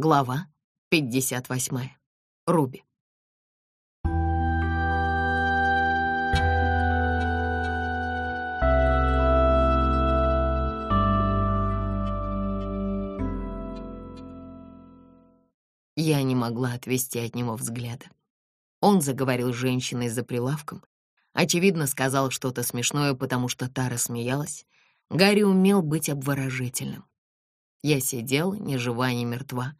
Глава 58. Руби. Я не могла отвести от него взгляда. Он заговорил с женщиной за прилавком. Очевидно, сказал что-то смешное, потому что та рассмеялась. Гарри умел быть обворожительным. Я сидела, ни жива, ни мертва,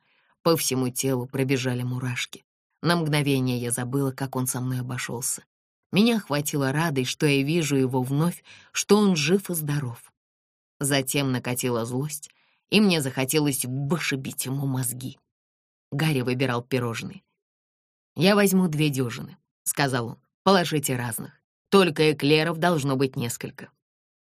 по всему телу пробежали мурашки. На мгновение я забыла, как он со мной обошелся. Меня охватила радость, что я вижу его вновь, что он жив и здоров. Затем накатила злость, и мне захотелось вышибить ему мозги. Гарри выбирал пирожные. «Я возьму две дюжины», — сказал он. «Положите разных. Только эклеров должно быть несколько».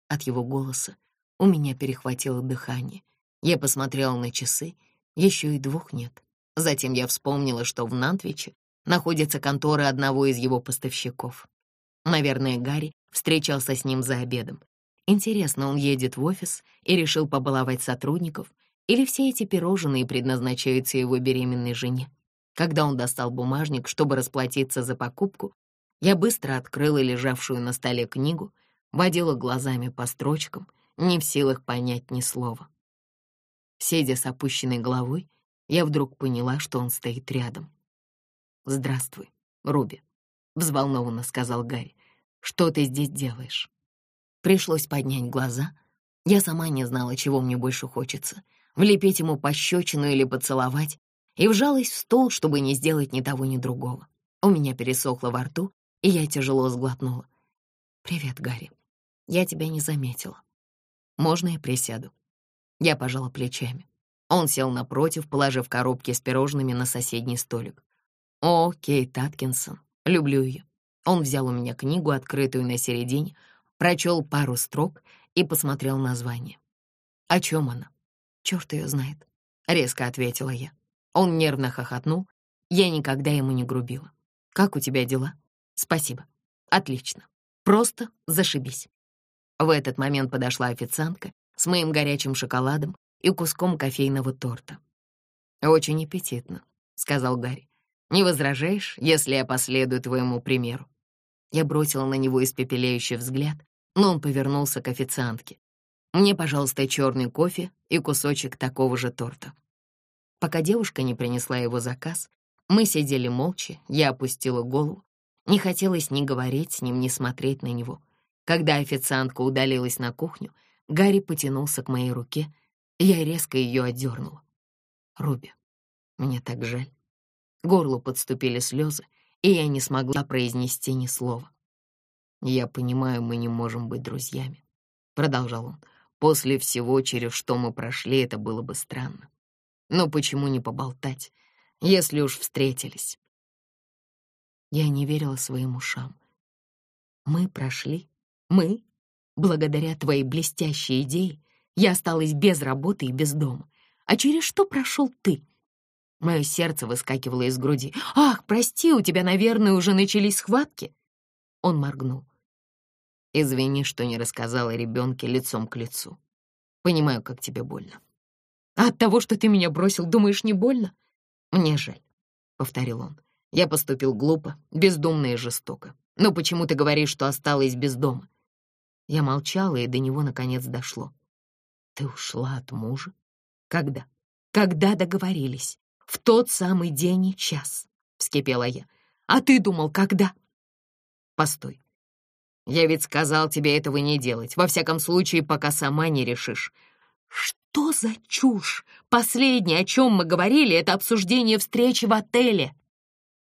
От его голоса у меня перехватило дыхание. Я посмотрела на часы — еще и двух нет. Затем я вспомнила, что в Нантвиче находится контора одного из его поставщиков. Наверное, Гарри встречался с ним за обедом. Интересно, он едет в офис и решил побаловать сотрудников, или все эти пирожные предназначаются его беременной жене? Когда он достал бумажник, чтобы расплатиться за покупку, я быстро открыла лежавшую на столе книгу, водила глазами по строчкам, не в силах понять ни слова. Сидя с опущенной головой, я вдруг поняла, что он стоит рядом. «Здравствуй, Руби», — взволнованно сказал Гарри. «Что ты здесь делаешь?» Пришлось поднять глаза. Я сама не знала, чего мне больше хочется — влепить ему пощечину или поцеловать, и вжалась в стол, чтобы не сделать ни того, ни другого. У меня пересохло во рту, и я тяжело сглотнула. «Привет, Гарри. Я тебя не заметила. Можно я присяду?» Я пожала плечами. Он сел напротив, положив коробки с пирожными на соседний столик. «О, Кейт Аткинсон, люблю ее». Он взял у меня книгу, открытую на середине, прочел пару строк и посмотрел название. «О чем она?» «Черт ее знает», — резко ответила я. Он нервно хохотнул. Я никогда ему не грубила. «Как у тебя дела?» «Спасибо. Отлично. Просто зашибись». В этот момент подошла официантка с моим горячим шоколадом и куском кофейного торта. «Очень аппетитно», — сказал Гарри. «Не возражаешь, если я последую твоему примеру?» Я бросила на него испепеляющий взгляд, но он повернулся к официантке. «Мне, пожалуйста, черный кофе и кусочек такого же торта». Пока девушка не принесла его заказ, мы сидели молча, я опустила голову. Не хотелось ни говорить с ним, ни смотреть на него. Когда официантка удалилась на кухню, Гарри потянулся к моей руке, я резко ее отдернула. «Руби, мне так жаль». Горлу подступили слезы, и я не смогла произнести ни слова. «Я понимаю, мы не можем быть друзьями», — продолжал он. «После всего, через что мы прошли, это было бы странно. Но почему не поболтать, если уж встретились?» Я не верила своим ушам. «Мы прошли? Мы? Благодаря твоей блестящей идее я осталась без работы и без дома. А через что прошел ты? Мое сердце выскакивало из груди. «Ах, прости, у тебя, наверное, уже начались схватки?» Он моргнул. «Извини, что не рассказала ребенке лицом к лицу. Понимаю, как тебе больно». «А от того, что ты меня бросил, думаешь, не больно?» «Мне жаль», — повторил он. «Я поступил глупо, бездумно и жестоко. Но почему ты говоришь, что осталась без дома? Я молчала, и до него наконец дошло. «Ты ушла от мужа? Когда? Когда договорились? В тот самый день и час», — вскипела я. «А ты думал, когда?» «Постой. Я ведь сказал тебе этого не делать, во всяком случае, пока сама не решишь». «Что за чушь? Последнее, о чем мы говорили, это обсуждение встречи в отеле».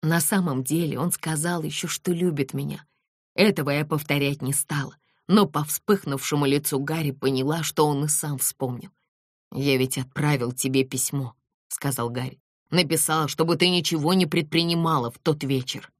На самом деле он сказал еще, что любит меня. Этого я повторять не стала но по вспыхнувшему лицу Гарри поняла, что он и сам вспомнил. «Я ведь отправил тебе письмо», — сказал Гарри. «Написал, чтобы ты ничего не предпринимала в тот вечер».